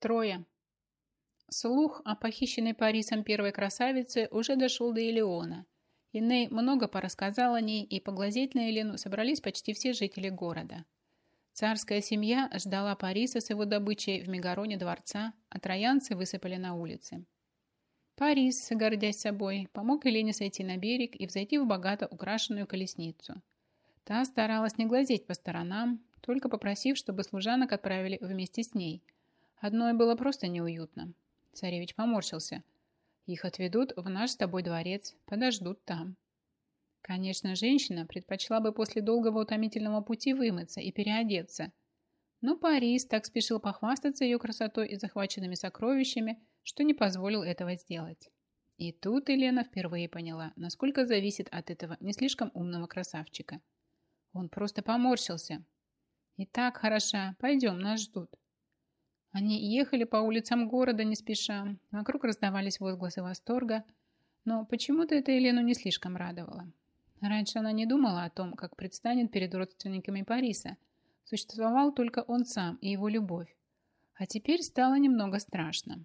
Трое. Слух о похищенной Парисом первой красавице уже дошел до Элеона. И Ней много порассказал о ней, и поглазеть на Елену собрались почти все жители города. Царская семья ждала Париса с его добычей в Мегароне дворца, а троянцы высыпали на улицы. Парис, гордясь собой, помог Елене сойти на берег и взойти в богато украшенную колесницу. Та старалась не глазеть по сторонам, только попросив, чтобы служанок отправили вместе с ней – Одной было просто неуютно. Царевич поморщился. Их отведут в наш с тобой дворец, подождут там. Конечно, женщина предпочла бы после долгого утомительного пути вымыться и переодеться. Но Парис так спешил похвастаться ее красотой и захваченными сокровищами, что не позволил этого сделать. И тут Елена впервые поняла, насколько зависит от этого не слишком умного красавчика. Он просто поморщился. «И так хороша, пойдем, нас ждут». Они ехали по улицам города не спеша. Вокруг раздавались возгласы восторга. Но почему-то это Елену не слишком радовало. Раньше она не думала о том, как предстанет перед родственниками Париса. Существовал только он сам и его любовь. А теперь стало немного страшно.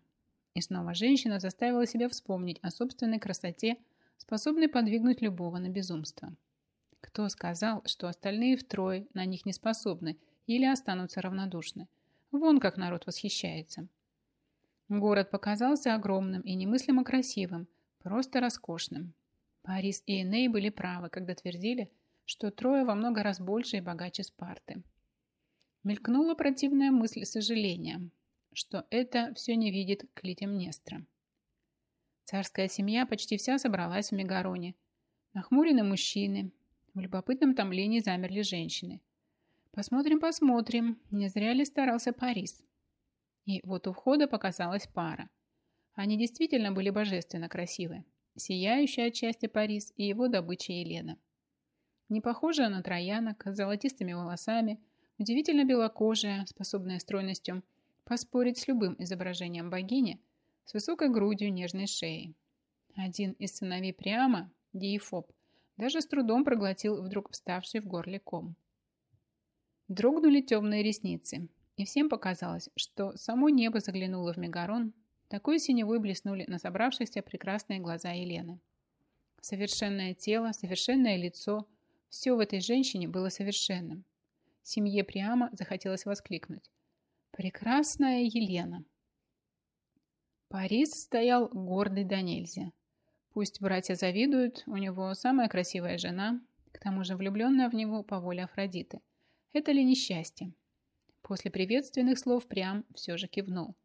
И снова женщина заставила себя вспомнить о собственной красоте, способной подвигнуть любого на безумство. Кто сказал, что остальные втрое на них не способны или останутся равнодушны? Вон как народ восхищается. Город показался огромным и немыслимо красивым, просто роскошным. Парис и Эней были правы, когда твердили, что трое во много раз больше и богаче Спарты. Мелькнула противная мысль сожаления, что это все не видит Клитемнестра. Царская семья почти вся собралась в Мегароне. Нахмурены мужчины, в любопытном томлении замерли женщины – Посмотрим, посмотрим, не зря ли старался Парис. И вот у входа показалась пара. Они действительно были божественно красивы. Сияющая от счастья Парис и его добыча Елена. Не похожая на троянок, с золотистыми волосами, удивительно белокожая, способная стройностью поспорить с любым изображением богини, с высокой грудью нежной шеей. Один из сыновей прямо, Диефоб, даже с трудом проглотил вдруг вставший в горле ком. Дрогнули темные ресницы, и всем показалось, что само небо заглянуло в Мегарон, такой синевой блеснули на собравшихся прекрасные глаза Елены. Совершенное тело, совершенное лицо, все в этой женщине было совершенным. Семье прямо захотелось воскликнуть. «Прекрасная Елена!» Парис стоял гордый до нельзя. Пусть братья завидуют, у него самая красивая жена, к тому же влюбленная в него по воле Афродиты – это ли несчастье? После приветственных слов Прям все же кивнул.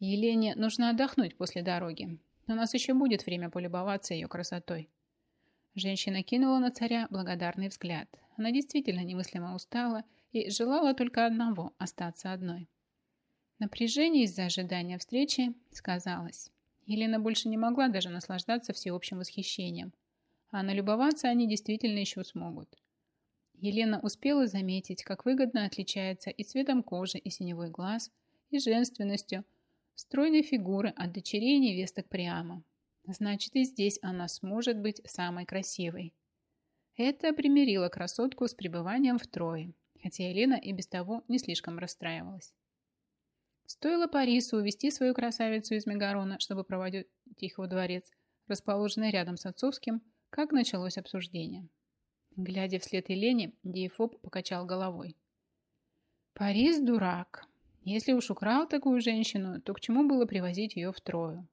Елене нужно отдохнуть после дороги. У нас еще будет время полюбоваться ее красотой. Женщина кинула на царя благодарный взгляд. Она действительно немыслимо устала и желала только одного – остаться одной. Напряжение из-за ожидания встречи сказалось. Елена больше не могла даже наслаждаться всеобщим восхищением. А налюбоваться они действительно еще смогут. Елена успела заметить, как выгодно отличается и цветом кожи, и синевой глаз, и женственностью, стройной фигуры от дочерей невесток прямо. Значит, и здесь она сможет быть самой красивой. Это примирило красотку с пребыванием в трое, хотя Елена и без того не слишком расстраивалась. Стоило Парису увести свою красавицу из Мегарона, чтобы проводить их во дворец, расположенный рядом с отцовским, как началось обсуждение. Глядя вслед Елене, Диефоб покачал головой. «Парис дурак. Если уж украл такую женщину, то к чему было привозить ее втрою?»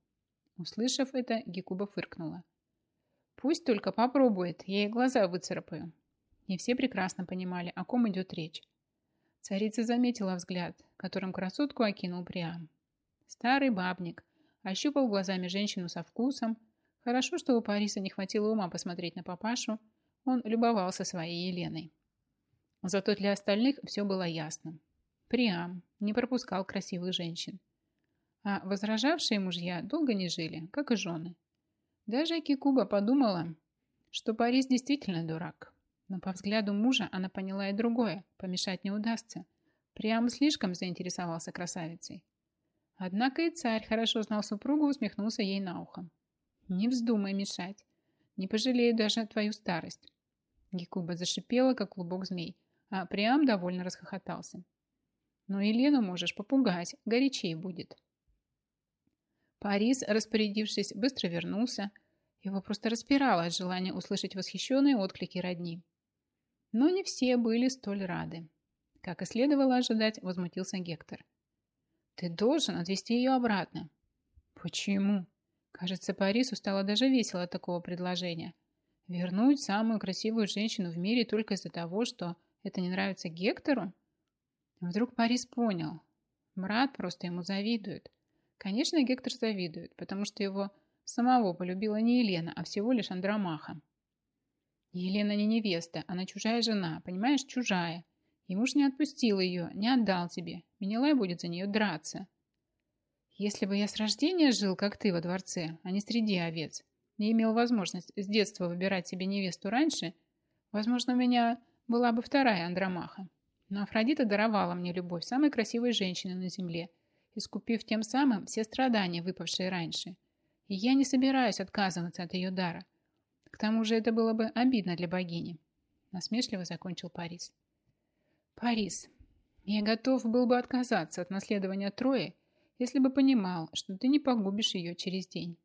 Услышав это, Гекуба фыркнула. «Пусть только попробует, я ей глаза выцарапаю». И все прекрасно понимали, о ком идет речь. Царица заметила взгляд, которым красотку окинул Приам. Старый бабник ощупал глазами женщину со вкусом. Хорошо, что у Париса не хватило ума посмотреть на папашу, он любовался своей Еленой. Зато для остальных все было ясно. Приам не пропускал красивых женщин. А возражавшие мужья долго не жили, как и жены. Даже Кикуба подумала, что Парис действительно дурак. Но по взгляду мужа она поняла и другое, помешать не удастся. Приам слишком заинтересовался красавицей. Однако и царь хорошо знал супругу, усмехнулся ей на ухо. «Не вздумай мешать. Не пожалею даже твою старость. Гекуба зашипела, как клубок змей, а Приам довольно расхохотался. Но Елену можешь попугать, горячей будет. Парис, распорядившись, быстро вернулся. Его просто распирало от желания услышать восхищенные отклики родни. Но не все были столь рады. Как и следовало ожидать, возмутился Гектор. «Ты должен отвезти ее обратно». «Почему?» Кажется, Парису стало даже весело от такого предложения. Вернуть самую красивую женщину в мире только из-за того, что это не нравится Гектору? Вдруг Парис понял. Брат просто ему завидует. Конечно, Гектор завидует, потому что его самого полюбила не Елена, а всего лишь Андромаха. Елена не невеста, она чужая жена, понимаешь, чужая. И муж не отпустил ее, не отдал тебе. Менелай будет за нее драться. Если бы я с рождения жил, как ты, во дворце, а не среди овец, не имел возможность с детства выбирать себе невесту раньше, возможно, у меня была бы вторая Андромаха. Но Афродита даровала мне любовь самой красивой женщины на земле – искупив тем самым все страдания, выпавшие раньше. И я не собираюсь отказываться от ее дара. К тому же это было бы обидно для богини. Насмешливо закончил Парис. Парис, я готов был бы отказаться от наследования Трои, если бы понимал, что ты не погубишь ее через день.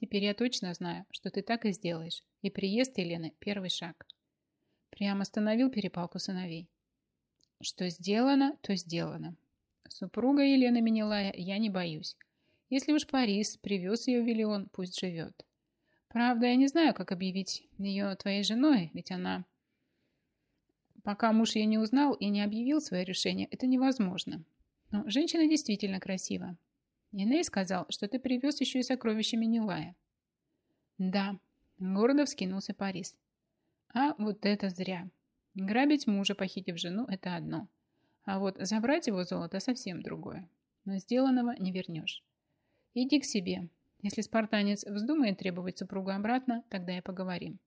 Теперь я точно знаю, что ты так и сделаешь, и приезд Елены – первый шаг. Прямо остановил перепалку сыновей. Что сделано, то сделано. Супруга Елены Менелая я не боюсь. Если уж Парис привез ее в Виллион, пусть живет. Правда, я не знаю, как объявить ее твоей женой, ведь она... Пока муж ее не узнал и не объявил свое решение, это невозможно. Но женщина действительно красива. Иней сказал, что ты привез еще и сокровища Менелая. Да, гордо вскинулся Парис. А вот это зря. Грабить мужа, похитив жену, это одно. А вот забрать его золото совсем другое. Но сделанного не вернешь. Иди к себе. Если спартанец вздумает требовать супругу обратно, тогда и поговорим.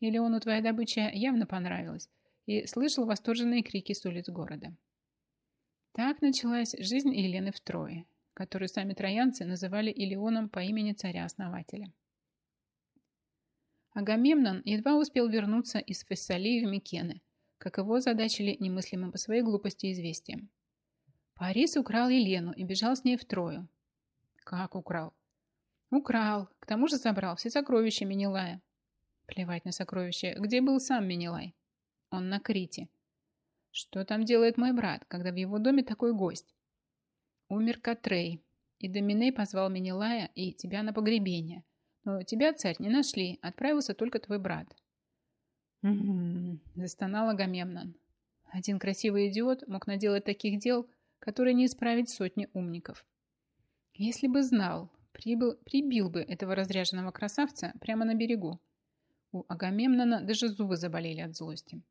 Или он у твоя добыча явно понравилась и слышал восторженные крики с улиц города. Так началась жизнь Елены в Трое, которую сами троянцы называли Илионом по имени царя-основателя. Агамемнон едва успел вернуться из Фессалии в Микены, как его задачили немыслимым по своей глупости известием. Парис украл Елену и бежал с ней в Трою. Как украл? Украл. К тому же забрал все сокровища Менелая. Плевать на сокровища. Где был сам Менелай? Он на Крите. Что там делает мой брат, когда в его доме такой гость? Умер Катрей, и Доминей позвал Менелая и тебя на погребение. Но тебя, царь, не нашли, отправился только твой брат. «Угу», – застонал Агамемнон. Один красивый идиот мог наделать таких дел, которые не исправить сотни умников. Если бы знал, прибыл, прибил бы этого разряженного красавца прямо на берегу. У Агамемнона даже зубы заболели от злости.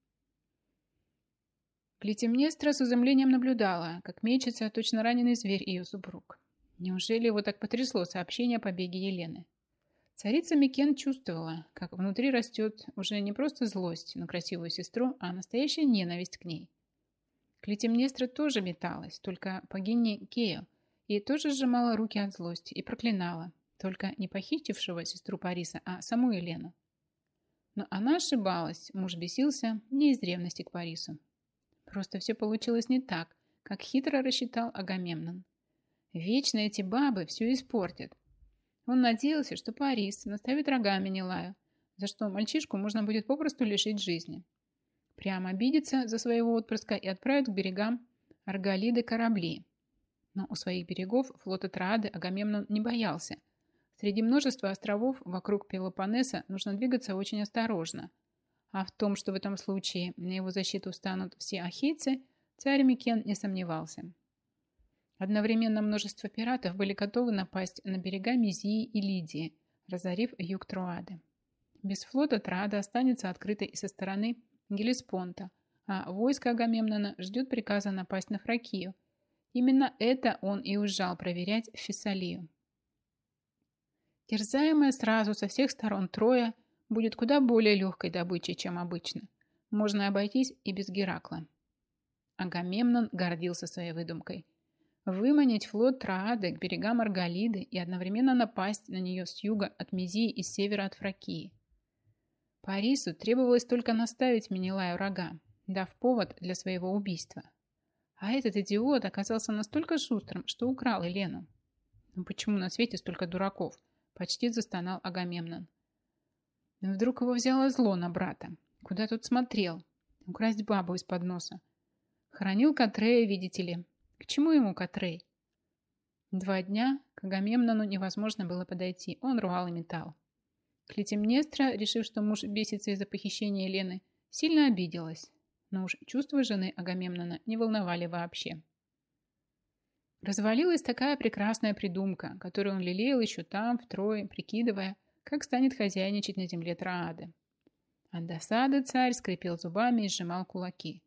Клетимнестра с изумлением наблюдала, как мечется точно раненый зверь ее супруг. Неужели его так потрясло сообщение о побеге Елены? Царица Микен чувствовала, как внутри растет уже не просто злость на красивую сестру, а настоящая ненависть к ней. Клетимнестра тоже металась, только богине Кею, и тоже сжимала руки от злости и проклинала, только не похитившего сестру Париса, а саму Елену. Но она ошибалась, муж бесился не из ревности к Парису. Просто все получилось не так, как хитро рассчитал Агамемнон. Вечно эти бабы все испортят, он надеялся, что Парис наставит рогами Нилаю, за что мальчишку можно будет попросту лишить жизни. Прямо обидеться за своего отпрыска и отправить к берегам Арголиды корабли. Но у своих берегов флота Троады Агамемнон не боялся. Среди множества островов вокруг Пелопоннеса нужно двигаться очень осторожно. А в том, что в этом случае на его защиту встанут все ахейцы, царь Микен не сомневался. Одновременно множество пиратов были готовы напасть на берега Мизии и Лидии, разорив юг Труады. Без флота Троада останется открытой со стороны Гелеспонта, а войско Агамемнона ждет приказа напасть на Фракию. Именно это он и уезжал проверять в Фессалию. Терзаемая сразу со всех сторон Троя будет куда более легкой добычей, чем обычно. Можно обойтись и без Геракла. Агамемнон гордился своей выдумкой – выманить флот Троады к берегам Арголиды и одновременно напасть на нее с юга от Мизии и с севера от Фракии. Парису требовалось только наставить Менелаю рога, дав повод для своего убийства. А этот идиот оказался настолько шустрым, что украл Елену. Ну почему на свете столько дураков? Почти застонал Агамемнон. Но вдруг его взяло зло на брата. Куда тут смотрел? Украсть бабу из-под носа. Хранил Катрея, видите ли. К чему ему Катрей? Два дня к Агамемнону невозможно было подойти. Он рвал и металл. Клетимнестра, решив, что муж бесится из-за похищения Елены, сильно обиделась. Но уж чувства жены Агамемнона не волновали вообще. Развалилась такая прекрасная придумка, которую он лелеял еще там, в Трое, прикидывая, как станет хозяйничать на земле Троады. От досады царь скрипел зубами и сжимал кулаки.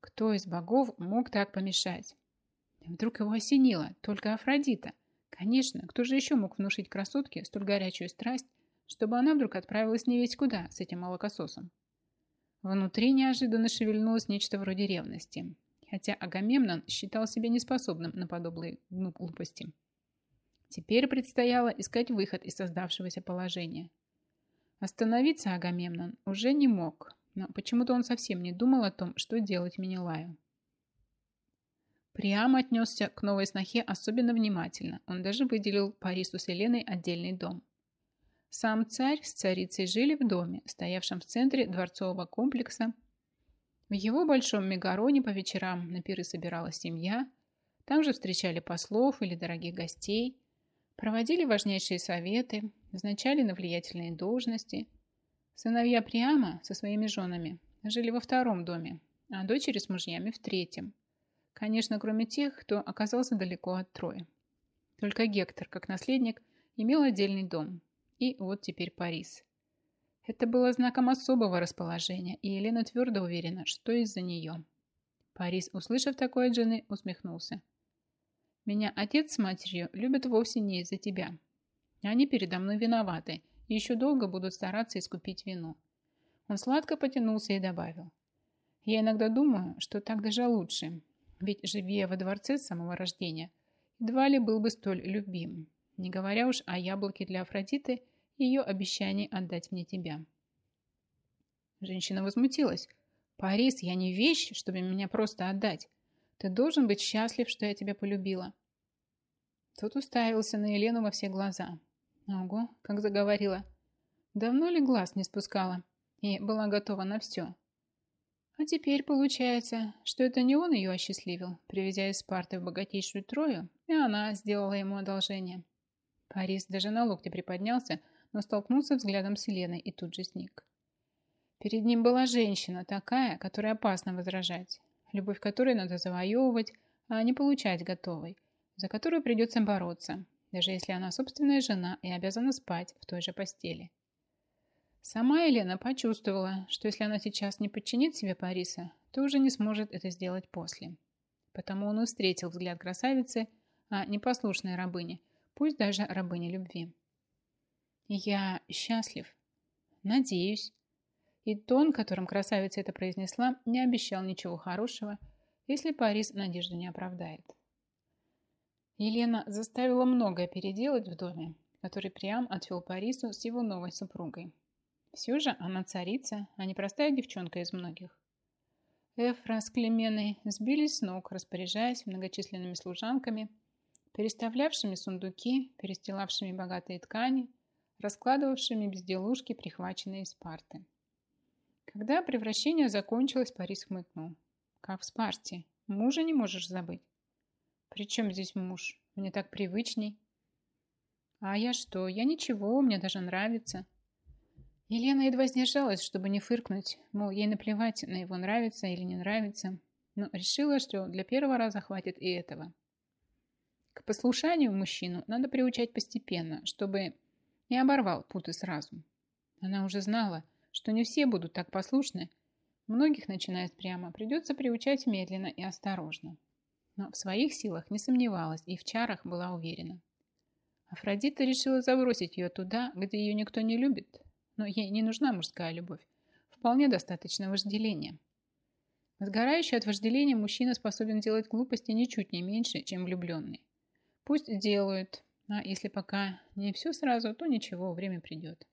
Кто из богов мог так помешать? Вдруг его осенило, только Афродита. Конечно, кто же еще мог внушить красотке столь горячую страсть, чтобы она вдруг отправилась не весь куда с этим молокососом? Внутри неожиданно шевельнулось нечто вроде ревности, хотя Агамемнон считал себя неспособным на подобные глупости. Теперь предстояло искать выход из создавшегося положения. Остановиться Агамемнон уже не мог, но почему-то он совсем не думал о том, что делать Менелаю. Приам отнесся к новой снохе особенно внимательно. Он даже выделил Парису с Еленой отдельный дом. Сам царь с царицей жили в доме, стоявшем в центре дворцового комплекса. В его большом мегароне по вечерам на пиры собиралась семья. Там же встречали послов или дорогих гостей, проводили важнейшие советы, назначали на влиятельные должности. Сыновья Приама со своими женами жили во втором доме, а дочери с мужьями в третьем – Конечно, кроме тех, кто оказался далеко от Трои. Только Гектор, как наследник, имел отдельный дом. И вот теперь Парис. Это было знаком особого расположения, и Елена твердо уверена, что из-за нее. Парис, услышав такое от жены, усмехнулся. «Меня отец с матерью любят вовсе не из-за тебя. Они передо мной виноваты и еще долго будут стараться искупить вину». Он сладко потянулся и добавил. «Я иногда думаю, что так даже лучше, ведь, живя во дворце с самого рождения, едва ли был бы столь любим, не говоря уж о яблоке для Афродиты и ее обещании отдать мне тебя. Женщина возмутилась. «Парис, я не вещь, чтобы меня просто отдать. Ты должен быть счастлив, что я тебя полюбила». Тот уставился на Елену во все глаза. Ого, как заговорила. Давно ли глаз не спускала и была готова на все. А теперь получается, что это не он ее осчастливил, привезя из Спарты в богатейшую Трою, и она сделала ему одолжение. Парис даже на локте приподнялся, но столкнулся взглядом с Еленой и тут же сник. Перед ним была женщина такая, которой опасно возражать, любовь которой надо завоевывать, а не получать готовой, за которую придется бороться, даже если она собственная жена и обязана спать в той же постели. Сама Елена почувствовала, что если она сейчас не подчинит себе Париса, то уже не сможет это сделать после. Потому он и встретил взгляд красавицы, а не послушной рабыни, пусть даже рабыни любви. «Я счастлив. Надеюсь». И тон, которым красавица это произнесла, не обещал ничего хорошего, если Парис надежду не оправдает. Елена заставила многое переделать в доме, который Приам отвел Парису с его новой супругой. Все же она царица, а не простая девчонка из многих. Эфра с Клеменой сбились с ног, распоряжаясь многочисленными служанками, переставлявшими сундуки, перестилавшими богатые ткани, раскладывавшими безделушки, прихваченные из Спарты. Когда превращение закончилось, Парис хмыкнул. «Как в Спарте. Мужа не можешь забыть». «При чем здесь муж? Мне так привычней». «А я что? Я ничего, мне даже нравится». Елена едва сдержалась, чтобы не фыркнуть, мол, ей наплевать на его нравится или не нравится, но решила, что для первого раза хватит и этого. К послушанию мужчину надо приучать постепенно, чтобы не оборвал путы сразу. Она уже знала, что не все будут так послушны. Многих, начиная прямо, придется приучать медленно и осторожно. Но в своих силах не сомневалась и в чарах была уверена. Афродита решила забросить ее туда, где ее никто не любит, но ей не нужна мужская любовь. Вполне достаточно вожделения. Сгорающий от вожделения мужчина способен делать глупости ничуть не меньше, чем влюбленный. Пусть делают, а если пока не все сразу, то ничего, время придет.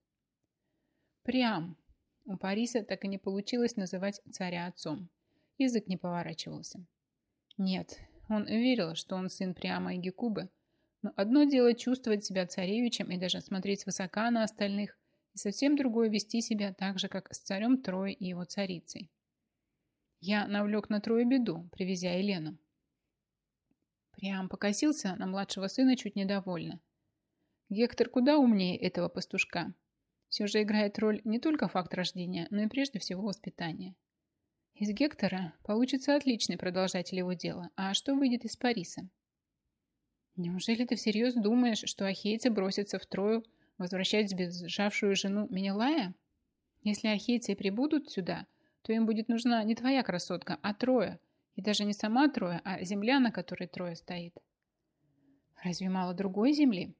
Прям. У Париса так и не получилось называть царя отцом. Язык не поворачивался. Нет, он верил, что он сын Приама и Гекубы, но одно дело чувствовать себя царевичем и даже смотреть свысока на остальных, и совсем другое вести себя так же, как с царем Трой и его царицей. Я навлек на Трою беду, привезя Елену. Приам покосился на младшего сына чуть недовольно. Гектор куда умнее этого пастушка. Все же играет роль не только факт рождения, но и прежде всего воспитания. Из Гектора получится отличный продолжатель его дела. А что выйдет из Париса? Неужели ты всерьез думаешь, что ахейцы бросятся в Трою возвращать сбежавшую жену Менелая? Если ахейцы прибудут сюда, то им будет нужна не твоя красотка, а Троя. И даже не сама Троя, а земля, на которой Троя стоит. Разве мало другой земли?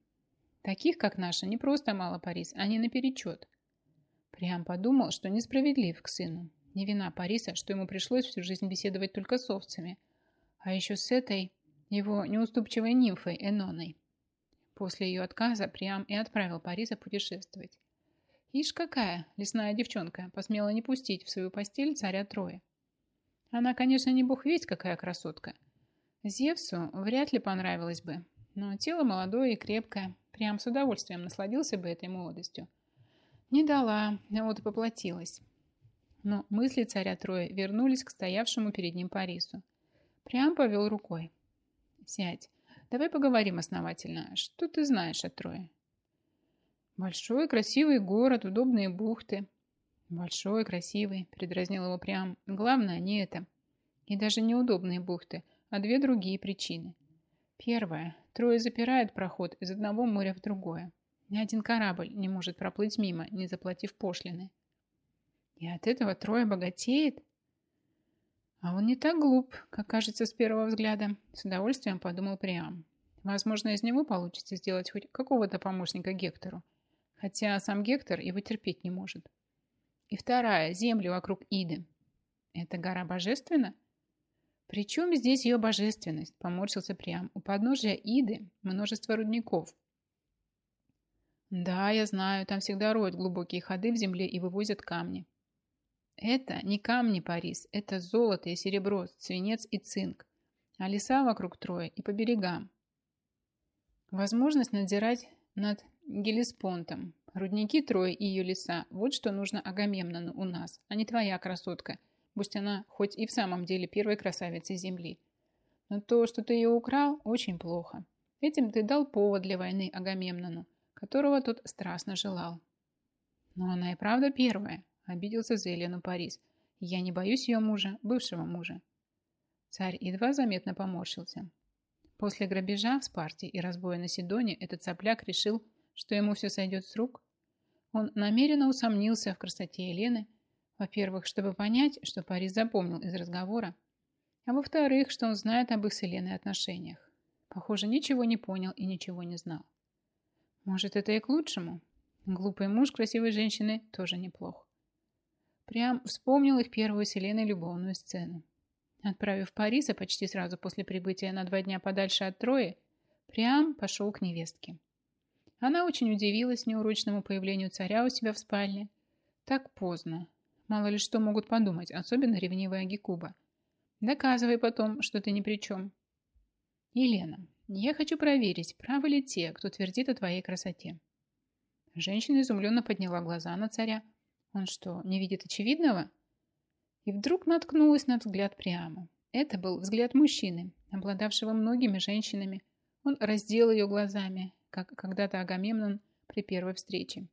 Таких, как наша, не просто мало Парис, они наперечет. Прям подумал, что несправедлив к сыну. Не вина Париса, что ему пришлось всю жизнь беседовать только с овцами. А еще с этой его неуступчивой нимфой Эноной. После ее отказа Приам и отправил Париса путешествовать. Ишь какая, лесная девчонка, посмела не пустить в свою постель царя Троя. Она, конечно, не бог весть какая красотка. Зевсу вряд ли понравилось бы, но тело молодое и крепкое, прям с удовольствием насладился бы этой молодостью. Не дала, а вот и поплатилась. Но мысли царя Троя вернулись к стоявшему перед ним Парису. Прям повел рукой. Сядь. Давай поговорим основательно. Что ты знаешь о Трое? Большой, красивый город, удобные бухты. Большой, красивый, передразнил его прям. Главное не это. И даже неудобные бухты, а две другие причины. Первое. Трое запирает проход из одного моря в другое. Ни один корабль не может проплыть мимо, не заплатив пошлины. И от этого Трое богатеет? А он не так глуп, как кажется с первого взгляда. С удовольствием подумал Приам. Возможно, из него получится сделать хоть какого-то помощника Гектору. Хотя сам Гектор его терпеть не может. И вторая, земли вокруг Иды. Это гора божественна? Причем здесь ее божественность? Поморщился Приам. У подножия Иды множество рудников. Да, я знаю, там всегда роют глубокие ходы в земле и вывозят камни. Это не камни, Парис, это золото и серебро, свинец и цинк, а леса вокруг Троя и по берегам. Возможность надзирать над Гелиспонтом, рудники Троя и ее леса – вот что нужно Агамемнону у нас, а не твоя красотка, пусть она хоть и в самом деле первой красавицей земли. Но то, что ты ее украл, очень плохо. Этим ты дал повод для войны Агамемнону, которого тот страстно желал. Но она и правда первая, Обиделся за Елену Парис. Я не боюсь ее мужа, бывшего мужа. Царь едва заметно поморщился. После грабежа в Спарте и разбоя на Сидоне этот сопляк решил, что ему все сойдет с рук. Он намеренно усомнился в красоте Елены, во-первых, чтобы понять, что Парис запомнил из разговора, а во-вторых, что он знает об их с Еленой отношениях. Похоже, ничего не понял и ничего не знал. Может, это и к лучшему? Глупый муж красивой женщины тоже неплох. Прям вспомнил их первую с Еленой любовную сцену. Отправив Париса почти сразу после прибытия на два дня подальше от Трои, Прям пошел к невестке. Она очень удивилась неурочному появлению царя у себя в спальне. Так поздно. Мало ли что могут подумать, особенно ревнивая Гекуба. Доказывай потом, что ты ни при чем. Елена, я хочу проверить, правы ли те, кто твердит о твоей красоте. Женщина изумленно подняла глаза на царя, он что, не видит очевидного? И вдруг наткнулась на взгляд прямо. Это был взгляд мужчины, обладавшего многими женщинами. Он раздел ее глазами, как когда-то Агамемнон при первой встрече.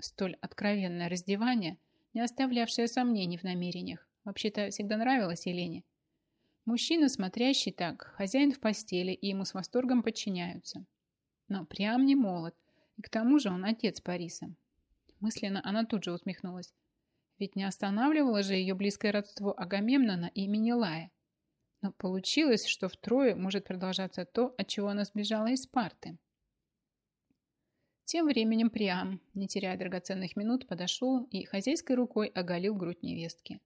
Столь откровенное раздевание, не оставлявшее сомнений в намерениях, вообще-то всегда нравилось Елене. Мужчина, смотрящий так, хозяин в постели, и ему с восторгом подчиняются. Но прям не молод, и к тому же он отец Париса. Мысленно она тут же усмехнулась. Ведь не останавливало же ее близкое родство Агамемнона и Менелая. Но получилось, что втрое может продолжаться то, от чего она сбежала из Спарты. Тем временем Приам, не теряя драгоценных минут, подошел и хозяйской рукой оголил грудь невестки.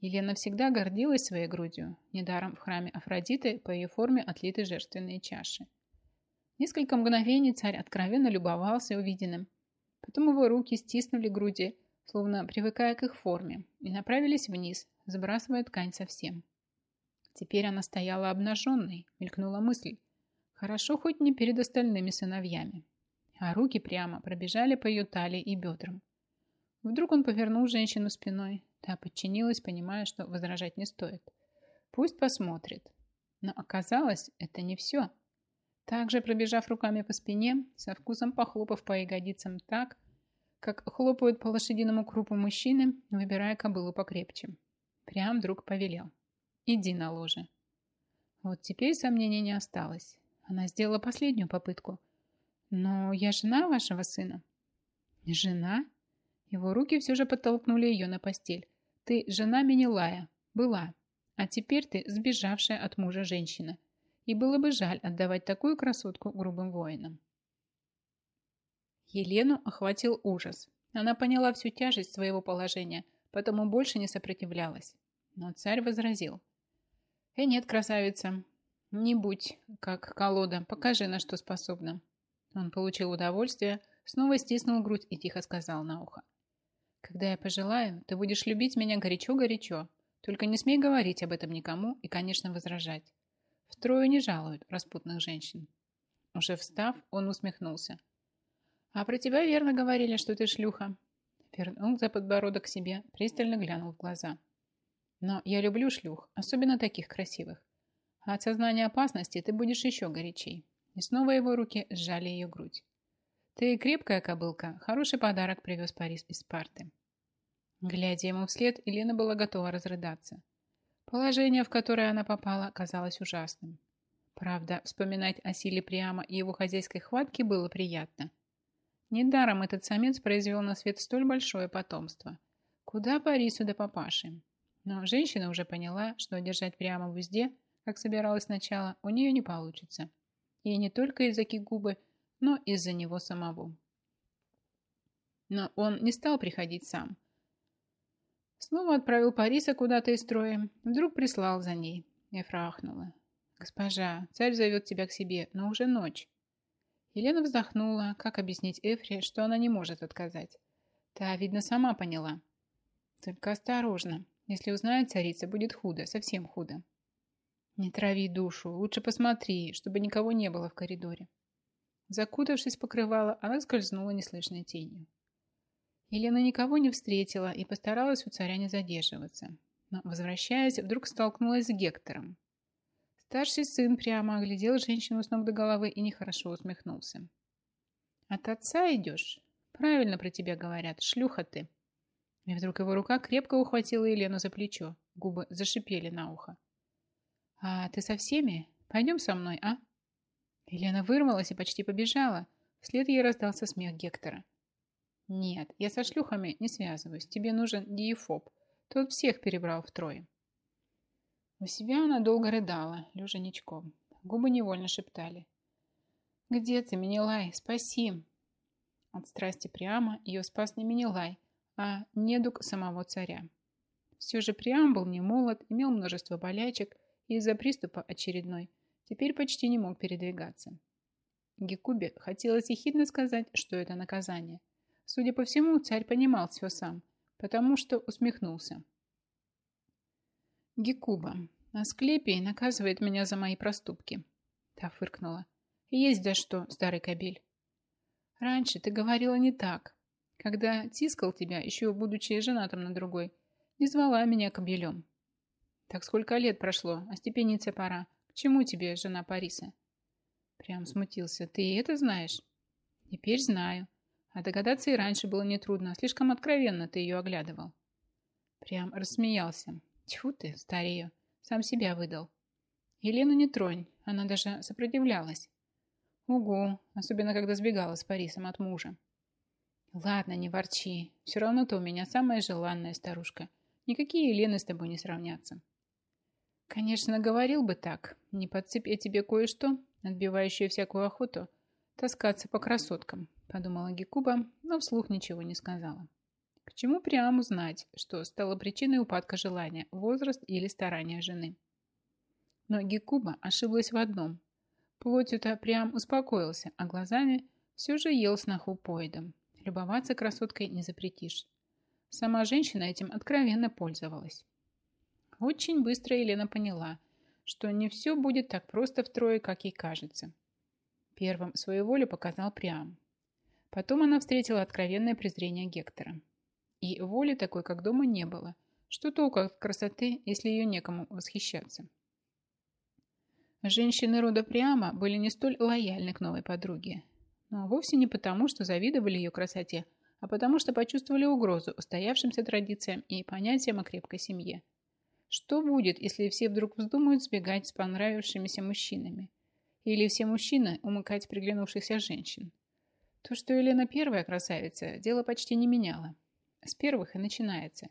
Елена всегда гордилась своей грудью, недаром в храме Афродиты по ее форме отлиты жертвенные чаши. Несколько мгновений царь откровенно любовался увиденным, Потом его руки стиснули груди, словно привыкая к их форме, и направились вниз, сбрасывая ткань совсем. Теперь она стояла обнаженной, мелькнула мысль. Хорошо хоть не перед остальными сыновьями. А руки прямо пробежали по ее талии и бедрам. Вдруг он повернул женщину спиной. Та подчинилась, понимая, что возражать не стоит. Пусть посмотрит. Но оказалось, это не все. Также, пробежав руками по спине, со вкусом похлопав по ягодицам так, как хлопают по лошадиному крупу мужчины, выбирая кобылу покрепче. Прям вдруг повелел. «Иди на ложе». Вот теперь сомнений не осталось. Она сделала последнюю попытку. «Но я жена вашего сына». «Жена?» Его руки все же подтолкнули ее на постель. «Ты жена Менелая. Была. А теперь ты сбежавшая от мужа женщина и было бы жаль отдавать такую красотку грубым воинам. Елену охватил ужас. Она поняла всю тяжесть своего положения, потому больше не сопротивлялась. Но царь возразил. «Э, нет, красавица, не будь как колода, покажи, на что способна». Он получил удовольствие, снова стиснул грудь и тихо сказал на ухо. «Когда я пожелаю, ты будешь любить меня горячо-горячо. Только не смей говорить об этом никому и, конечно, возражать. Втрое не жалуют распутных женщин. Уже встав, он усмехнулся. «А про тебя верно говорили, что ты шлюха». Вернул за подбородок к себе, пристально глянул в глаза. «Но я люблю шлюх, особенно таких красивых. А от сознания опасности ты будешь еще горячей». И снова его руки сжали ее грудь. «Ты крепкая кобылка, хороший подарок привез Парис из Спарты». Глядя ему вслед, Елена была готова разрыдаться. Положение, в которое она попала, казалось ужасным. Правда, вспоминать о силе Приама и его хозяйской хватке было приятно. Недаром этот самец произвел на свет столь большое потомство. Куда Парису да папаши? Но женщина уже поняла, что держать Приама в узде, как собиралась сначала, у нее не получится. И не только из-за Кигубы, но из-за него самого. Но он не стал приходить сам – Снова отправил Париса куда-то из строя. Вдруг прислал за ней. Эфра ахнула. «Госпожа, царь зовет тебя к себе, но уже ночь». Елена вздохнула, как объяснить Эфре, что она не может отказать. Та, видно, сама поняла. Только осторожно. Если узнает царица, будет худо, совсем худо. Не трави душу, лучше посмотри, чтобы никого не было в коридоре. Закутавшись покрывала, она скользнула неслышной тенью. Елена никого не встретила и постаралась у царя не задерживаться. Но, возвращаясь, вдруг столкнулась с Гектором. Старший сын прямо оглядел женщину с ног до головы и нехорошо усмехнулся. «От отца идешь? Правильно про тебя говорят. Шлюха ты!» И вдруг его рука крепко ухватила Елену за плечо. Губы зашипели на ухо. «А ты со всеми? Пойдем со мной, а?» Елена вырвалась и почти побежала. Вслед ей раздался смех Гектора. «Нет, я со шлюхами не связываюсь. Тебе нужен диефоб. Тот всех перебрал втрое». У себя она долго рыдала, лежа ничком. Губы невольно шептали. «Где ты, Минилай? Спаси!» От страсти прямо ее спас не Минилай, а недуг самого царя. Все же Приам был не молод, имел множество болячек из-за приступа очередной теперь почти не мог передвигаться. Гекубе хотелось ехидно сказать, что это наказание – Судя по всему, царь понимал все сам, потому что усмехнулся. Гекуба, Асклепий наказывает меня за мои проступки. Та фыркнула. Есть за что, старый кобель. Раньше ты говорила не так. Когда тискал тебя, еще будучи женатым на другой, не звала меня кобелем. Так сколько лет прошло, а степениться пора. К чему тебе, жена Париса? Прям смутился. Ты это знаешь? Теперь знаю. А догадаться и раньше было нетрудно, слишком откровенно ты ее оглядывал. Прям рассмеялся. Тьфу ты, старею, сам себя выдал. Елену не тронь, она даже сопротивлялась. Угу, особенно когда сбегала с Парисом от мужа. Ладно, не ворчи, все равно ты у меня самая желанная старушка. Никакие Елены с тобой не сравнятся. Конечно, говорил бы так, не подсыпь я тебе кое-что, отбивающее всякую охоту, таскаться по красоткам, подумала Гекуба, но вслух ничего не сказала. К чему прямо знать, что стало причиной упадка желания, возраст или старания жены? Но Гекуба ошиблась в одном. Плотью-то прям успокоился, а глазами все же ел сноху поедом. Любоваться красоткой не запретишь. Сама женщина этим откровенно пользовалась. Очень быстро Елена поняла, что не все будет так просто втрое, как ей кажется. Первым свою волю показал Приам. Потом она встретила откровенное презрение Гектора. И воли такой, как дома, не было. Что толку от красоты, если ее некому восхищаться? Женщины рода Приама были не столь лояльны к новой подруге. Но вовсе не потому, что завидовали ее красоте, а потому что почувствовали угрозу устоявшимся традициям и понятиям о крепкой семье. Что будет, если все вдруг вздумают сбегать с понравившимися мужчинами? Или все мужчины умыкать приглянувшихся женщин? То, что Елена первая красавица, дело почти не меняло. С первых и начинается.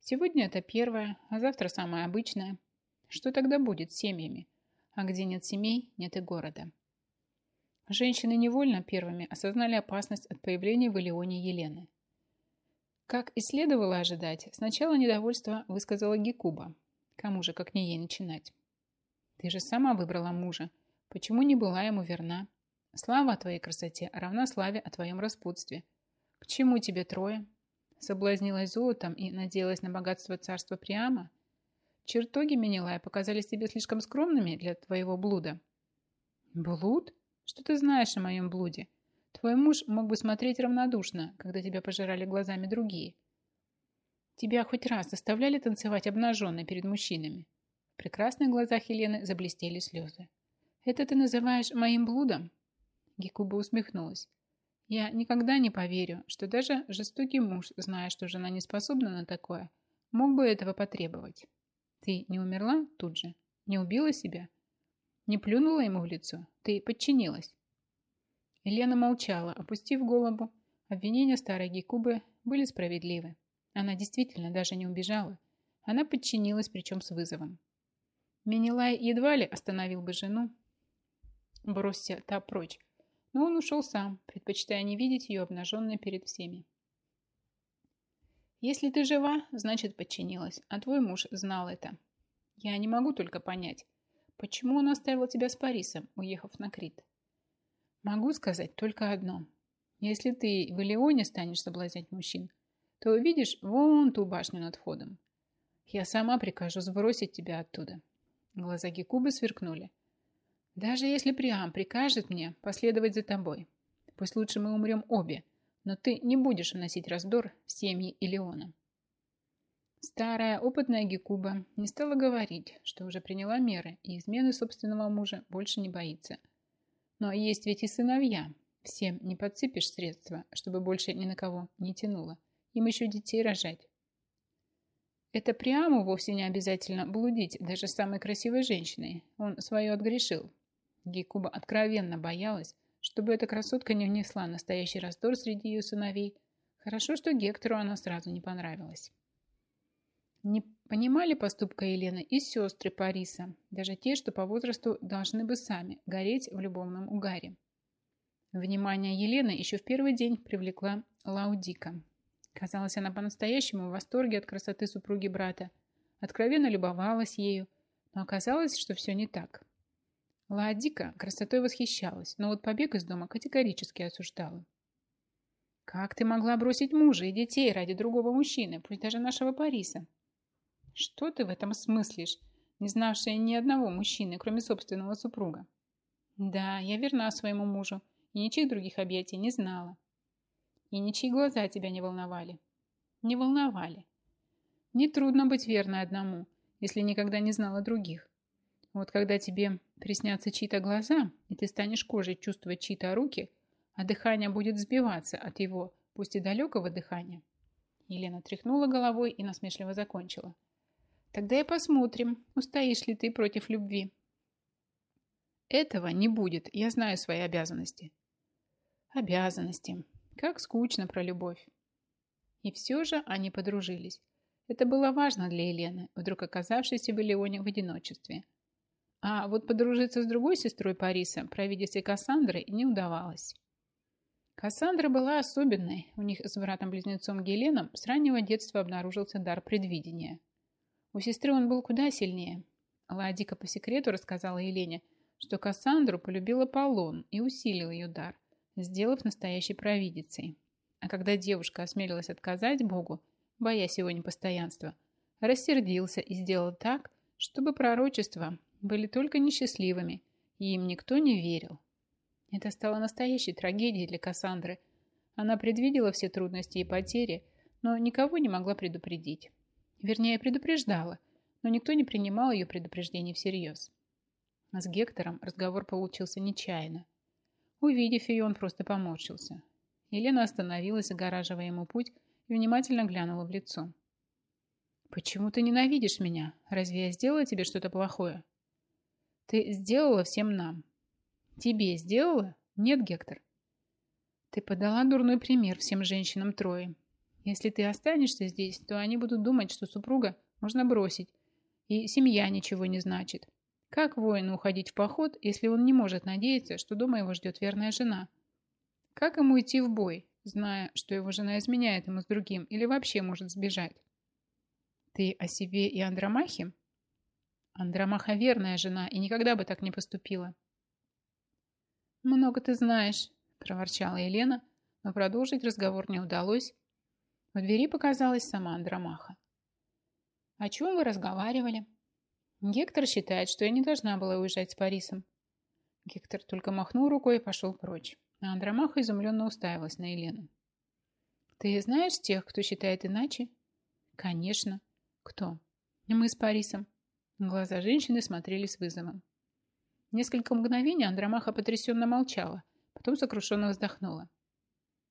Сегодня это первая, а завтра самая обычная. Что тогда будет с семьями? А где нет семей, нет и города. Женщины невольно первыми осознали опасность от появления в Илеоне Елены. Как и следовало ожидать, сначала недовольство высказала Гекуба. Кому же, как не ей, начинать? Ты же сама выбрала мужа. Почему не была ему верна? Слава о твоей красоте равна славе о твоем распутстве. К чему тебе трое? Соблазнилась золотом и надеялась на богатство царства Приама? Чертоги Менелая показались тебе слишком скромными для твоего блуда. Блуд? Что ты знаешь о моем блуде? Твой муж мог бы смотреть равнодушно, когда тебя пожирали глазами другие. Тебя хоть раз заставляли танцевать обнаженной перед мужчинами? В прекрасных глазах Елены заблестели слезы. Это ты называешь моим блудом? Гекуба усмехнулась. Я никогда не поверю, что даже жестокий муж, зная, что жена не способна на такое, мог бы этого потребовать. Ты не умерла тут же? Не убила себя? Не плюнула ему в лицо? Ты подчинилась?» Елена молчала, опустив голову. Обвинения старой Гекубы были справедливы. Она действительно даже не убежала. Она подчинилась, причем с вызовом. Менелай едва ли остановил бы жену, бросься та прочь, но он ушел сам, предпочитая не видеть ее обнаженной перед всеми. Если ты жива, значит подчинилась, а твой муж знал это. Я не могу только понять, почему он оставил тебя с Парисом, уехав на Крит. Могу сказать только одно. Если ты в Илеоне станешь соблазнять мужчин, то увидишь вон ту башню над входом. Я сама прикажу сбросить тебя оттуда. Глаза Гекубы сверкнули. Даже если Приам прикажет мне последовать за тобой, пусть лучше мы умрем обе, но ты не будешь вносить раздор в семьи Илеона. Старая опытная Гекуба не стала говорить, что уже приняла меры и измены собственного мужа больше не боится. Но есть ведь и сыновья. Всем не подсыпешь средства, чтобы больше ни на кого не тянуло. Им еще детей рожать. Это Приаму вовсе не обязательно блудить даже самой красивой женщиной. Он свое отгрешил. Гекуба откровенно боялась, чтобы эта красотка не внесла настоящий раздор среди ее сыновей. Хорошо, что Гектору она сразу не понравилась. Не понимали поступка Елены и сестры Париса, даже те, что по возрасту должны бы сами гореть в любовном угаре. Внимание Елены еще в первый день привлекла Лаудика. Казалось, она по-настоящему в восторге от красоты супруги брата, откровенно любовалась ею, но оказалось, что все не так. Ладика красотой восхищалась, но вот побег из дома категорически осуждала. «Как ты могла бросить мужа и детей ради другого мужчины, пусть даже нашего Париса?» «Что ты в этом смыслишь, не знавшая ни одного мужчины, кроме собственного супруга?» «Да, я верна своему мужу и ничьих других объятий не знала. И ничьи глаза тебя не волновали». «Не волновали. Нетрудно быть верной одному, если никогда не знала других. Вот когда тебе приснятся чьи-то глаза, и ты станешь кожей чувствовать чьи-то руки, а дыхание будет сбиваться от его, пусть и далекого дыхания. Елена тряхнула головой и насмешливо закончила. Тогда и посмотрим, устоишь ли ты против любви. Этого не будет, я знаю свои обязанности. Обязанности. Как скучно про любовь. И все же они подружились. Это было важно для Елены, вдруг оказавшейся в Леоне в одиночестве – а вот подружиться с другой сестрой Париса, провидицей Кассандрой, не удавалось. Кассандра была особенной. У них с братом-близнецом Геленом с раннего детства обнаружился дар предвидения. У сестры он был куда сильнее. Ладика по секрету рассказала Елене, что Кассандру полюбила Полон и усилил ее дар, сделав настоящей провидицей. А когда девушка осмелилась отказать Богу, боясь его непостоянства, рассердился и сделал так, чтобы пророчество были только несчастливыми, и им никто не верил. Это стало настоящей трагедией для Кассандры. Она предвидела все трудности и потери, но никого не могла предупредить. Вернее, предупреждала, но никто не принимал ее предупреждений всерьез. С Гектором разговор получился нечаянно. Увидев ее, он просто поморщился. Елена остановилась, загораживая ему путь, и внимательно глянула в лицо. «Почему ты ненавидишь меня? Разве я сделала тебе что-то плохое?» «Ты сделала всем нам». «Тебе сделала? Нет, Гектор». «Ты подала дурной пример всем женщинам трое. Если ты останешься здесь, то они будут думать, что супруга можно бросить, и семья ничего не значит. Как воину уходить в поход, если он не может надеяться, что дома его ждет верная жена? Как ему идти в бой, зная, что его жена изменяет ему с другим или вообще может сбежать? Ты о себе и Андромахе? Андромаха верная жена и никогда бы так не поступила. Много ты знаешь, проворчала Елена, но продолжить разговор не удалось. В двери показалась сама Андромаха. О чем вы разговаривали? Гектор считает, что я не должна была уезжать с Парисом. Гектор только махнул рукой и пошел прочь. А Андромаха изумленно уставилась на Елену. «Ты знаешь тех, кто считает иначе?» «Конечно. Кто?» «Мы с Парисом». Глаза женщины смотрели с вызовом. Несколько мгновений Андромаха потрясенно молчала, потом сокрушенно вздохнула.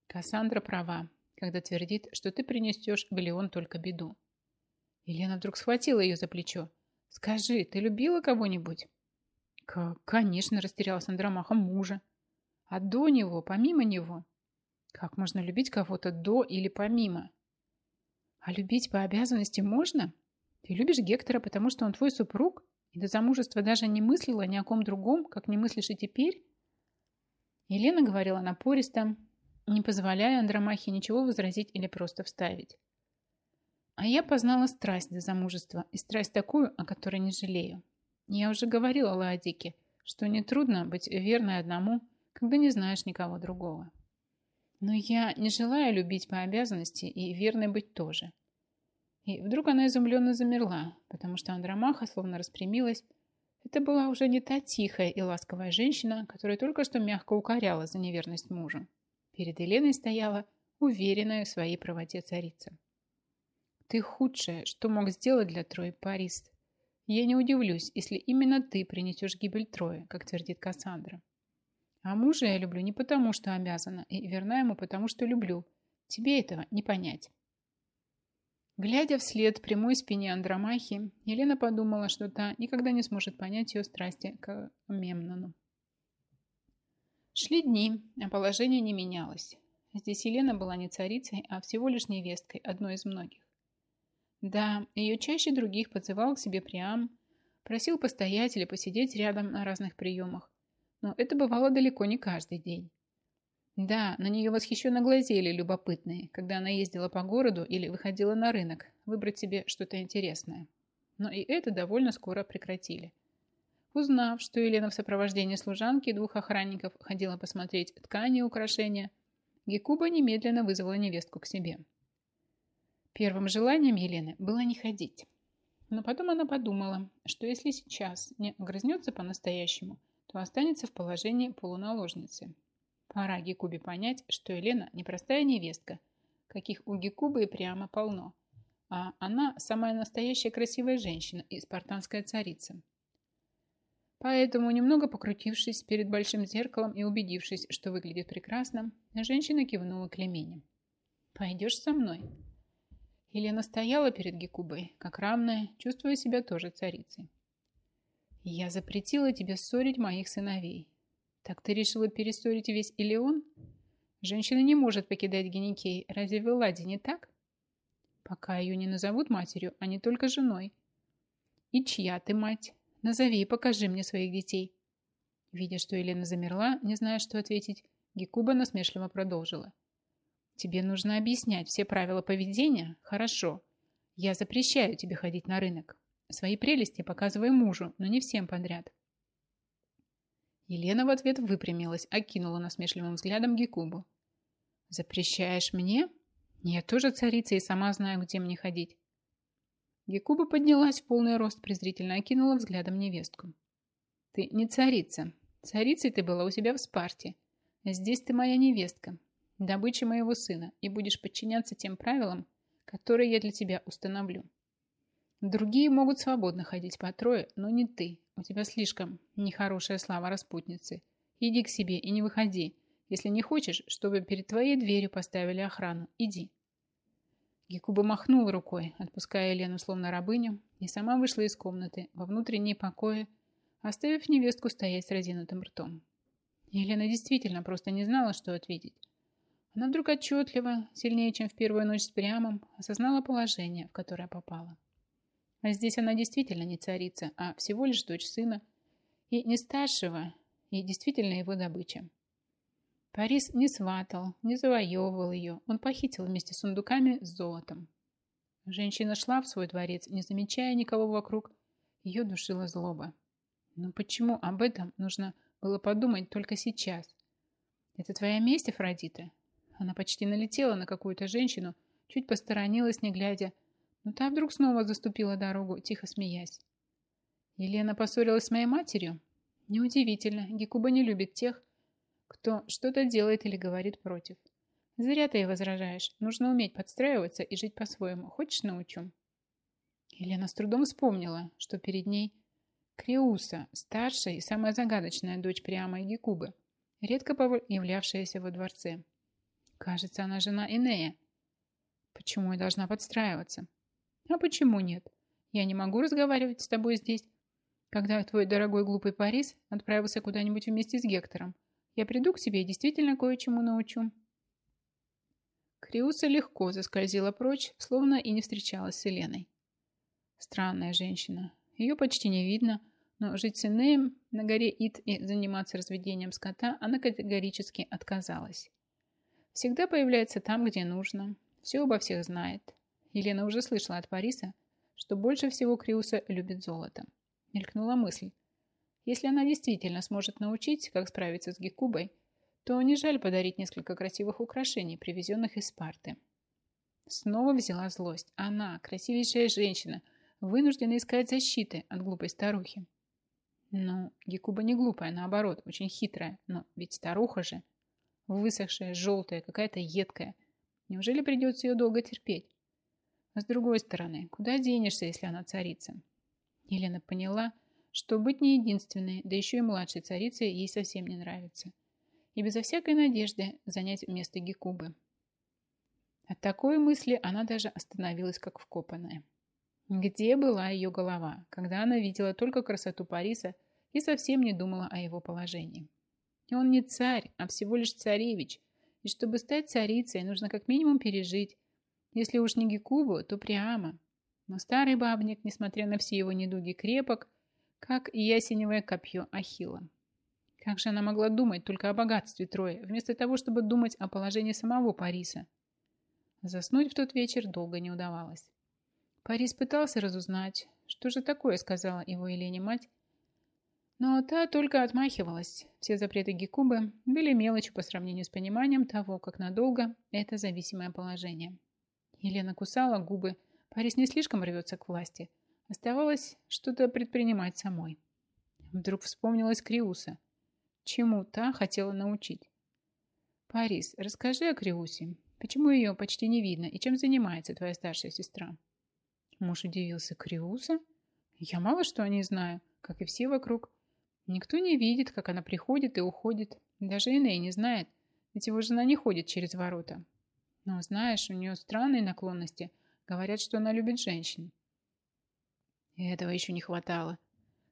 «Кассандра права, когда твердит, что ты принесешь Галеон только беду». Елена вдруг схватила ее за плечо. «Скажи, ты любила кого-нибудь?» «Конечно», – растерялась Андромаха, – «мужа». «А до него, помимо него?» «Как можно любить кого-то до или помимо?» «А любить по обязанности можно? Ты любишь Гектора, потому что он твой супруг, и до замужества даже не мыслила ни о ком другом, как не мыслишь и теперь?» Елена говорила напористо, не позволяя Андромахе ничего возразить или просто вставить. А я познала страсть до замужества, и страсть такую, о которой не жалею. Я уже говорила Ладике, что нетрудно быть верной одному, когда не знаешь никого другого. Но я не желаю любить по обязанности и верной быть тоже. И вдруг она изумленно замерла, потому что Андромаха словно распрямилась. Это была уже не та тихая и ласковая женщина, которая только что мягко укоряла за неверность мужу. Перед Еленой стояла уверенная в своей правоте царица. Ты худшее, что мог сделать для Трои Парис. Я не удивлюсь, если именно ты принесешь гибель Трои, как твердит Кассандра. А мужа я люблю не потому, что обязана, и верна ему потому, что люблю. Тебе этого не понять. Глядя вслед прямой спине Андромахи, Елена подумала, что та никогда не сможет понять ее страсти к Мемнону. Шли дни, а положение не менялось. Здесь Елена была не царицей, а всего лишь невесткой, одной из многих. Да, ее чаще других подзывал к себе Приам, просил постоять или посидеть рядом на разных приемах. Но это бывало далеко не каждый день. Да, на нее восхищенно глазели любопытные, когда она ездила по городу или выходила на рынок, выбрать себе что-то интересное. Но и это довольно скоро прекратили. Узнав, что Елена в сопровождении служанки и двух охранников ходила посмотреть ткани и украшения, Гекуба немедленно вызвала невестку к себе. Первым желанием Елены было не ходить. Но потом она подумала, что если сейчас не огрызнется по-настоящему, то останется в положении полуналожницы. Пора Гекубе понять, что Елена непростая невестка, каких у Гекубы и прямо полно, а она самая настоящая красивая женщина и спартанская царица. Поэтому, немного покрутившись перед большим зеркалом и убедившись, что выглядит прекрасно, женщина кивнула к Лемене. «Пойдешь со мной?» Елена стояла перед Гекубой, как равная, чувствуя себя тоже царицей. «Я запретила тебе ссорить моих сыновей. Так ты решила перессорить весь Илеон? Женщина не может покидать Геникей. Разве в Элладе не так? Пока ее не назовут матерью, а не только женой. И чья ты мать? Назови и покажи мне своих детей». Видя, что Елена замерла, не зная, что ответить, Гекуба насмешливо продолжила. Тебе нужно объяснять все правила поведения? Хорошо. Я запрещаю тебе ходить на рынок. Свои прелести показывай мужу, но не всем подряд. Елена в ответ выпрямилась, окинула насмешливым взглядом Гекубу. «Запрещаешь мне? Я тоже царица и сама знаю, где мне ходить». Гекуба поднялась в полный рост, презрительно окинула взглядом невестку. «Ты не царица. Царицей ты была у себя в Спарте. Здесь ты моя невестка, добыча моего сына, и будешь подчиняться тем правилам, которые я для тебя установлю. Другие могут свободно ходить по трое, но не ты. У тебя слишком нехорошая слава распутницы. Иди к себе и не выходи. Если не хочешь, чтобы перед твоей дверью поставили охрану, иди. Гекуба махнула рукой, отпуская Елену словно рабыню, и сама вышла из комнаты во внутренние покои, оставив невестку стоять с разинутым ртом. Елена действительно просто не знала, что ответить. Она вдруг отчетливо, сильнее, чем в первую ночь с прямом, осознала положение, в которое попала. А здесь она действительно не царица, а всего лишь дочь сына, и не старшего, и действительно его добыча. Парис не сватал, не завоевывал ее, он похитил вместе с сундуками с золотом. Женщина шла в свой дворец, не замечая никого вокруг, ее душила злоба. Но почему об этом нужно было подумать только сейчас? Это твоя месть, Афродита? Она почти налетела на какую-то женщину, чуть посторонилась, не глядя, но та вдруг снова заступила дорогу, тихо смеясь. Елена поссорилась с моей матерью? Неудивительно, Гекуба не любит тех, кто что-то делает или говорит против. Зря ты ей возражаешь. Нужно уметь подстраиваться и жить по-своему. Хочешь, научу?» Елена с трудом вспомнила, что перед ней Криуса, старшая и самая загадочная дочь Приама и Гекубы, редко являвшаяся во дворце. Кажется, она жена Инея. Почему я должна подстраиваться? А почему нет? Я не могу разговаривать с тобой здесь, когда твой дорогой глупый Парис отправился куда-нибудь вместе с Гектором. Я приду к тебе и действительно кое-чему научу. Криуса легко заскользила прочь, словно и не встречалась с Еленой. Странная женщина. Ее почти не видно, но жить с Инеем на горе Ит и заниматься разведением скота она категорически отказалась. Всегда появляется там, где нужно. Все обо всех знает. Елена уже слышала от Париса, что больше всего Криуса любит золото. Мелькнула мысль. Если она действительно сможет научить, как справиться с Гекубой, то не жаль подарить несколько красивых украшений, привезенных из Спарты. Снова взяла злость. Она, красивейшая женщина, вынуждена искать защиты от глупой старухи. Ну, Гекуба не глупая, наоборот, очень хитрая, но ведь старуха же. Высохшая, желтая, какая-то едкая. Неужели придется ее долго терпеть? А с другой стороны, куда денешься, если она царица? Елена поняла, что быть не единственной, да еще и младшей царицей ей совсем не нравится. И безо всякой надежды занять место Гекубы. От такой мысли она даже остановилась как вкопанная. Где была ее голова, когда она видела только красоту Париса и совсем не думала о его положении? Он не царь, а всего лишь царевич. И чтобы стать царицей, нужно как минимум пережить. Если уж не Гекубу, то прямо. Но старый бабник, несмотря на все его недуги, крепок, как ясеневое копье Ахилла. Как же она могла думать только о богатстве Трои, вместо того, чтобы думать о положении самого Париса? Заснуть в тот вечер долго не удавалось. Парис пытался разузнать, что же такое сказала его Елене мать, но та только отмахивалась. Все запреты Гекубы были мелочью по сравнению с пониманием того, как надолго это зависимое положение. Елена кусала губы. Парис не слишком рвется к власти. Оставалось что-то предпринимать самой. Вдруг вспомнилась Криуса. Чему та хотела научить? «Парис, расскажи о Криусе. Почему ее почти не видно и чем занимается твоя старшая сестра?» Муж удивился. «Криуса? Я мало что о ней знаю, как и все вокруг. Никто не видит, как она приходит и уходит. Даже Иней не знает, ведь его жена не ходит через ворота. Но знаешь, у нее странные наклонности. Говорят, что она любит женщин. И этого еще не хватало.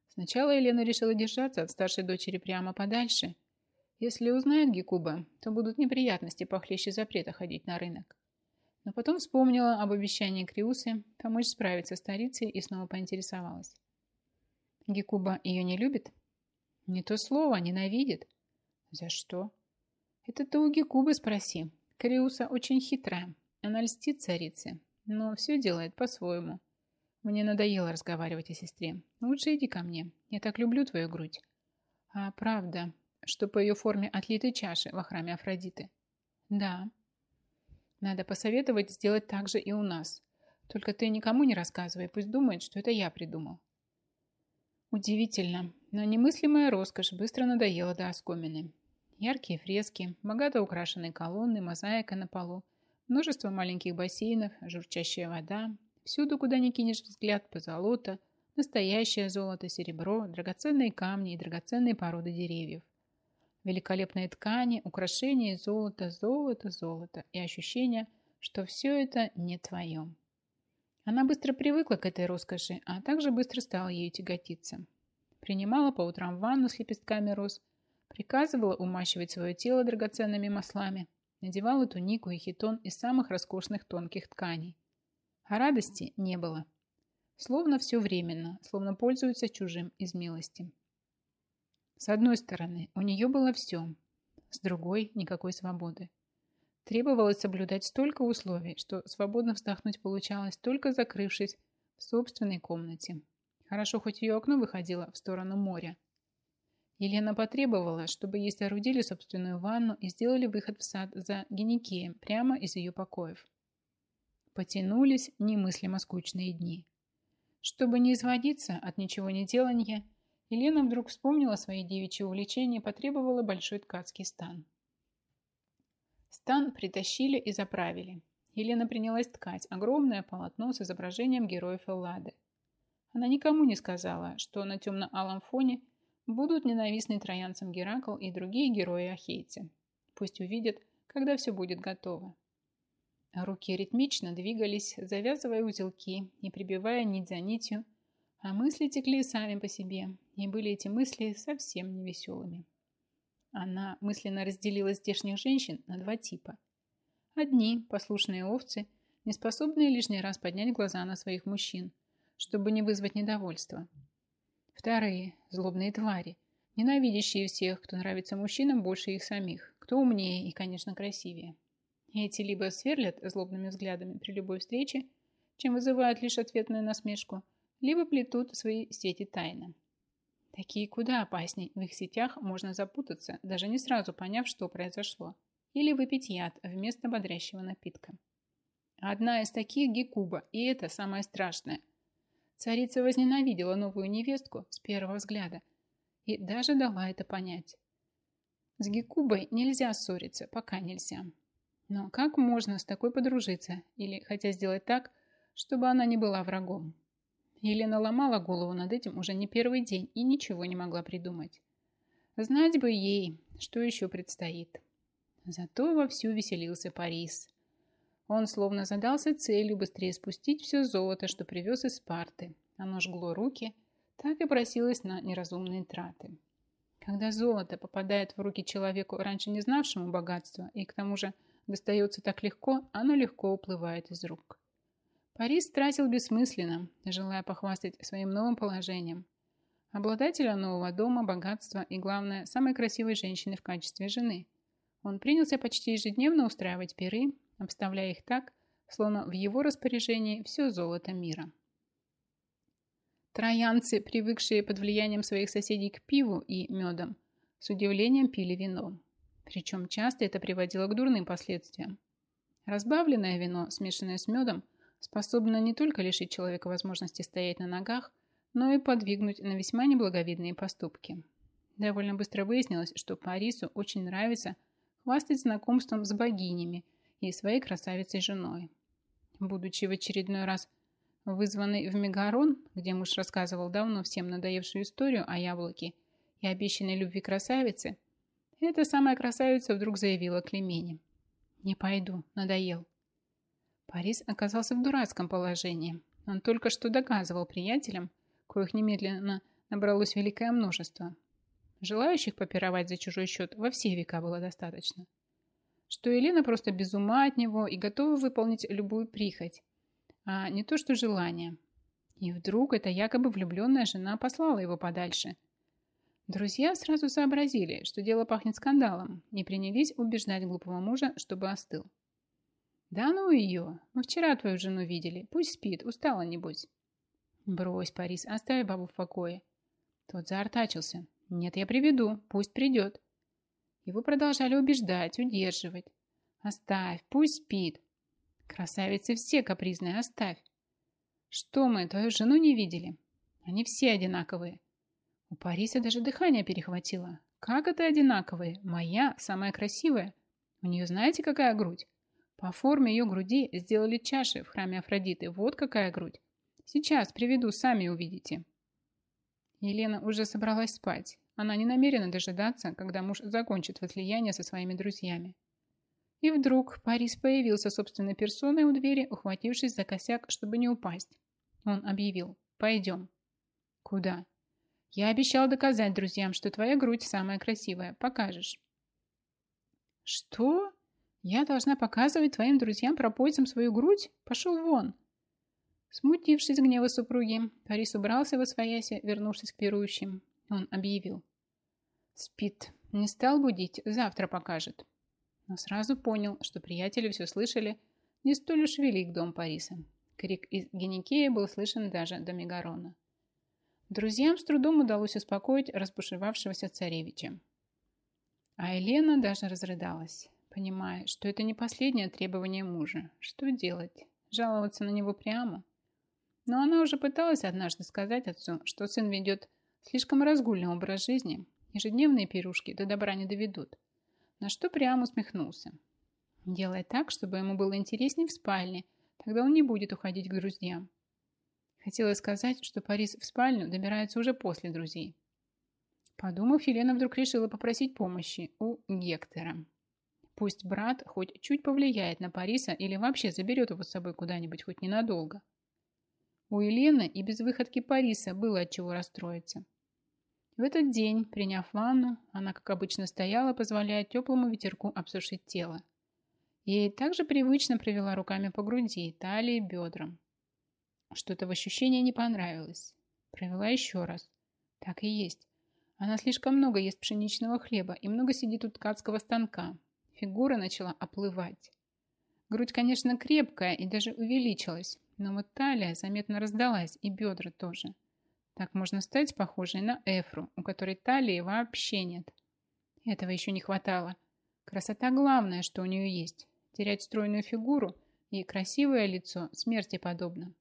Сначала Елена решила держаться от старшей дочери прямо подальше. Если узнает Гекуба, то будут неприятности похлеще запрета ходить на рынок. Но потом вспомнила об обещании Криусы помочь справиться с старицей и снова поинтересовалась. Гекуба ее не любит? Не то слово, ненавидит. За что? Это ты у Гекубы спроси. Криуса очень хитрая. Она льстит царице, но все делает по-своему. Мне надоело разговаривать о сестре. Лучше иди ко мне. Я так люблю твою грудь. А правда, что по ее форме отлитой чаши во храме Афродиты? Да. Надо посоветовать сделать так же и у нас. Только ты никому не рассказывай, пусть думает, что это я придумал. Удивительно, но немыслимая роскошь быстро надоела до оскомины. Яркие фрески, богато украшенные колонны, мозаика на полу, множество маленьких бассейнов, журчащая вода. Всюду, куда ни кинешь взгляд, позолота, настоящее золото, серебро, драгоценные камни и драгоценные породы деревьев. Великолепные ткани, украшения из золота, золото, золото и ощущение, что все это не твое. Она быстро привыкла к этой роскоши, а также быстро стала ею тяготиться. Принимала по утрам ванну с лепестками роз, приказывала умащивать свое тело драгоценными маслами, надевала тунику и хитон из самых роскошных тонких тканей. А радости не было. Словно все временно, словно пользуются чужим из милости. С одной стороны, у нее было все, с другой – никакой свободы. Требовалось соблюдать столько условий, что свободно вздохнуть получалось, только закрывшись в собственной комнате. Хорошо, хоть ее окно выходило в сторону моря. Елена потребовала, чтобы ей соорудили собственную ванну и сделали выход в сад за геникеем прямо из ее покоев. Потянулись немыслимо скучные дни. Чтобы не изводиться от ничего не делания, Елена вдруг вспомнила свои девичьи увлечения и потребовала большой ткацкий стан. Стан притащили и заправили. Елена принялась ткать огромное полотно с изображением героев Эллады. Она никому не сказала, что на темно-алом фоне будут ненавистны троянцам Геракл и другие герои-ахейцы. Пусть увидят, когда все будет готово. Руки ритмично двигались, завязывая узелки и прибивая нить за нитью, а мысли текли сами по себе, и были эти мысли совсем невеселыми. Она мысленно разделила здешних женщин на два типа. Одни – послушные овцы, не способные лишний раз поднять глаза на своих мужчин, чтобы не вызвать недовольства. Вторые – злобные твари, ненавидящие всех, кто нравится мужчинам больше их самих, кто умнее и, конечно, красивее. Эти либо сверлят злобными взглядами при любой встрече, чем вызывают лишь ответную насмешку, либо плетут свои сети тайно. Такие куда опасней. В их сетях можно запутаться, даже не сразу поняв, что произошло. Или выпить яд вместо бодрящего напитка. Одна из таких Гекуба, и это самое страшное. Царица возненавидела новую невестку с первого взгляда и даже дала это понять. С Гекубой нельзя ссориться, пока нельзя. Но как можно с такой подружиться или хотя сделать так, чтобы она не была врагом? Елена ломала голову над этим уже не первый день и ничего не могла придумать. Знать бы ей, что еще предстоит. Зато вовсю веселился Парис. Он словно задался целью быстрее спустить все золото, что привез из Спарты. Оно жгло руки, так и просилось на неразумные траты. Когда золото попадает в руки человеку, раньше не знавшему богатства, и к тому же достается так легко, оно легко уплывает из рук. Парис тратил бессмысленно, желая похвастать своим новым положением. Обладателя нового дома, богатства и, главное, самой красивой женщины в качестве жены. Он принялся почти ежедневно устраивать пиры, обставляя их так, словно в его распоряжении все золото мира. Троянцы, привыкшие под влиянием своих соседей к пиву и медам, с удивлением пили вино. Причем часто это приводило к дурным последствиям. Разбавленное вино, смешанное с медом, способна не только лишить человека возможности стоять на ногах, но и подвигнуть на весьма неблаговидные поступки. Довольно быстро выяснилось, что Парису очень нравится хвастать знакомством с богинями и своей красавицей женой. Будучи в очередной раз вызванный в Мегарон, где муж рассказывал давно всем надоевшую историю о яблоке и обещанной любви красавицы, эта самая красавица вдруг заявила Клемене. «Не пойду, надоел. Парис оказался в дурацком положении. Он только что доказывал приятелям, коих немедленно набралось великое множество. Желающих попировать за чужой счет во все века было достаточно. Что Елена просто без ума от него и готова выполнить любую прихоть, а не то что желание. И вдруг эта якобы влюбленная жена послала его подальше. Друзья сразу сообразили, что дело пахнет скандалом, и принялись убеждать глупого мужа, чтобы остыл. «Да ну ее! Мы вчера твою жену видели. Пусть спит, устала небось». «Брось, Парис, оставь бабу в покое». Тот заортачился. «Нет, я приведу. Пусть придет». Его продолжали убеждать, удерживать. «Оставь, пусть спит». «Красавицы все капризные, оставь». Что мы, твою жену не видели? Они все одинаковые. У Париса даже дыхание перехватило. Как это одинаковые? Моя самая красивая. У нее знаете, какая грудь? По форме ее груди сделали чаши в храме Афродиты. Вот какая грудь. Сейчас приведу, сами увидите. Елена уже собралась спать. Она не намерена дожидаться, когда муж закончит возлияние со своими друзьями. И вдруг Парис появился собственной персоной у двери, ухватившись за косяк, чтобы не упасть. Он объявил «Пойдем». «Куда?» «Я обещал доказать друзьям, что твоя грудь самая красивая. Покажешь». «Что? Я должна показывать твоим друзьям пропойцам свою грудь? Пошел вон!» Смутившись гнева супруги, Парис убрался во своясе, вернувшись к пирующим. Он объявил. «Спит. Не стал будить, завтра покажет». Но сразу понял, что приятели все слышали, не столь уж велик дом Париса. Крик из Геникея был слышен даже до Мегарона. Друзьям с трудом удалось успокоить разбушевавшегося царевича. А Елена даже разрыдалась, понимая, что это не последнее требование мужа. Что делать? Жаловаться на него прямо? Но она уже пыталась однажды сказать отцу, что сын ведет слишком разгульный образ жизни, ежедневные пирушки до добра не доведут. На что прямо усмехнулся. Делай так, чтобы ему было интереснее в спальне, тогда он не будет уходить к друзьям. Хотела сказать, что Парис в спальню добирается уже после друзей. Подумав, Елена вдруг решила попросить помощи у Гектора. Пусть брат хоть чуть повлияет на Париса или вообще заберет его с собой куда-нибудь хоть ненадолго. У Елены и без выходки Париса было от чего расстроиться. В этот день, приняв ванну, она, как обычно, стояла, позволяя теплому ветерку обсушить тело. Ей также привычно провела руками по груди, талии, бедрам. Что-то в ощущении не понравилось. Провела еще раз. Так и есть. Она слишком много ест пшеничного хлеба и много сидит у ткацкого станка. Фигура начала оплывать. Грудь, конечно, крепкая и даже увеличилась, но вот талия заметно раздалась, и бедра тоже. Так можно стать похожей на Эфру, у которой талии вообще нет. Этого еще не хватало. Красота главное, что у нее есть. Терять стройную фигуру и красивое лицо смерти подобно.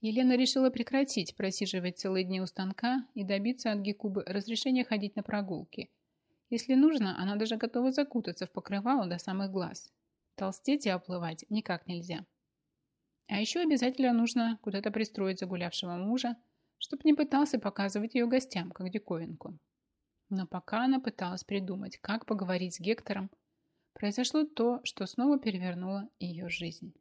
Елена решила прекратить просиживать целые дни у станка и добиться от Гекубы разрешения ходить на прогулки. Если нужно, она даже готова закутаться в покрывало до самых глаз. Толстеть и оплывать никак нельзя. А еще обязательно нужно куда-то пристроить загулявшего мужа, чтобы не пытался показывать ее гостям, как диковинку. Но пока она пыталась придумать, как поговорить с Гектором, произошло то, что снова перевернуло ее жизнь.